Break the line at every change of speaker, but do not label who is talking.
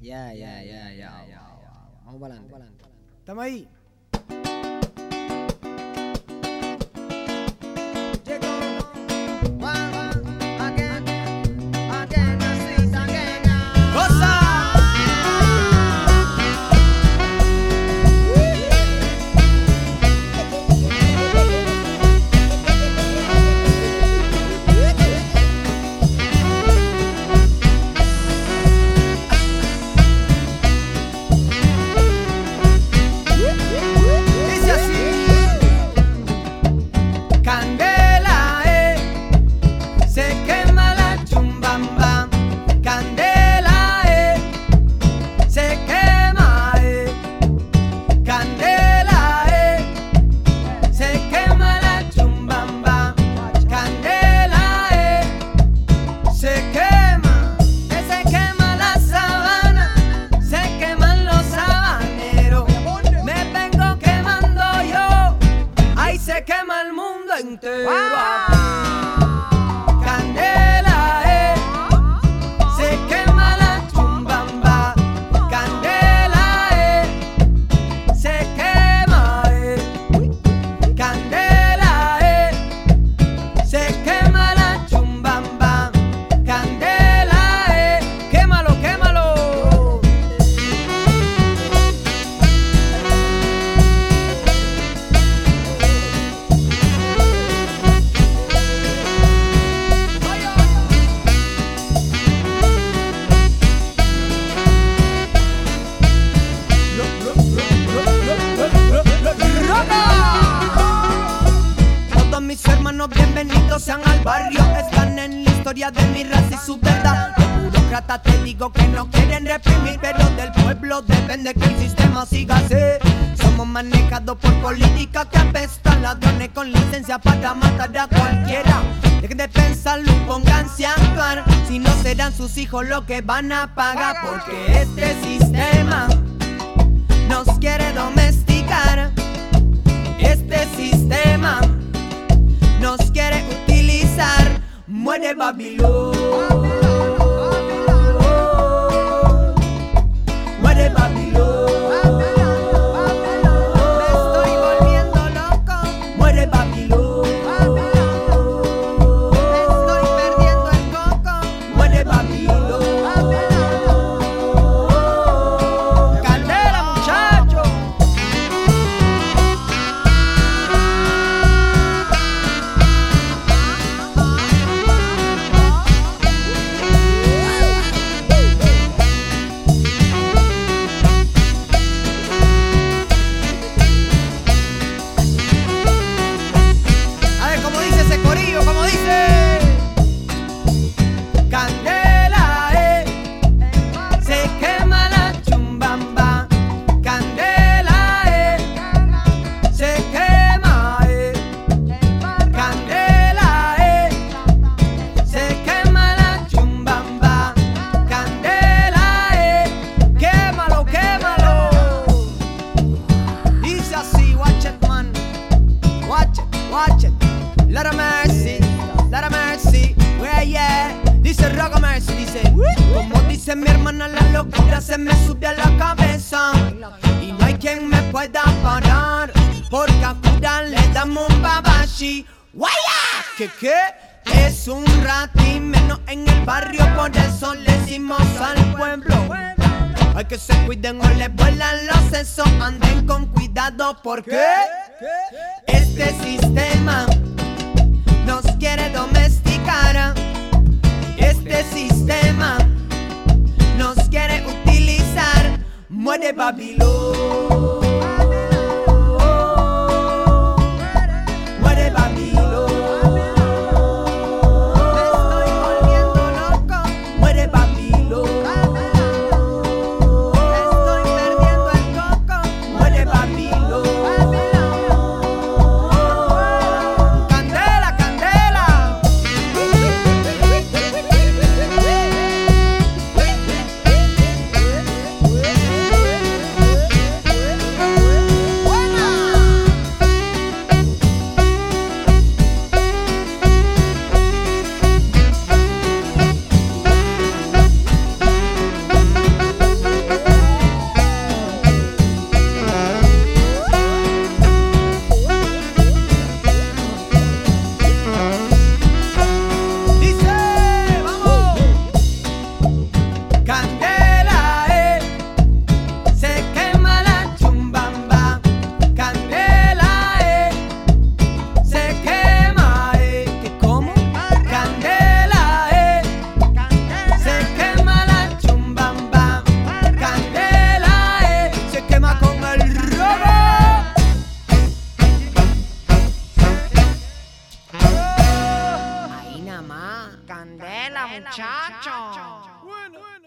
යා යා යා යා ඔහු බලන්න තමයි Wow. Historia de mi raza y su verdad. Los burócratas te digo que no quieren reprimir Pero del pueblo depende que el sistema siga así. Somos manejados por políticas que apestan Ladrones con licencia para matar a cualquiera. Dejen de pensarlo pónganse a actuar. Si no serán sus hijos los que van a pagar Porque este sistema Of mercy, of mercy. Yeah, yeah. Dice Rock Mercy, dice. Como dice mi hermana, la locura se me sube a la cabeza. Y no hay quien me pueda parar. Porque a Cura le damos un babashi. ¡Guaya! ¿Qué qué? Es un ratín menos en el barrio, por eso le decimos al pueblo. Hay que se cuiden o les vuelan los sesos, anden con cuidado porque este sistema Muere candela, candela muchacho.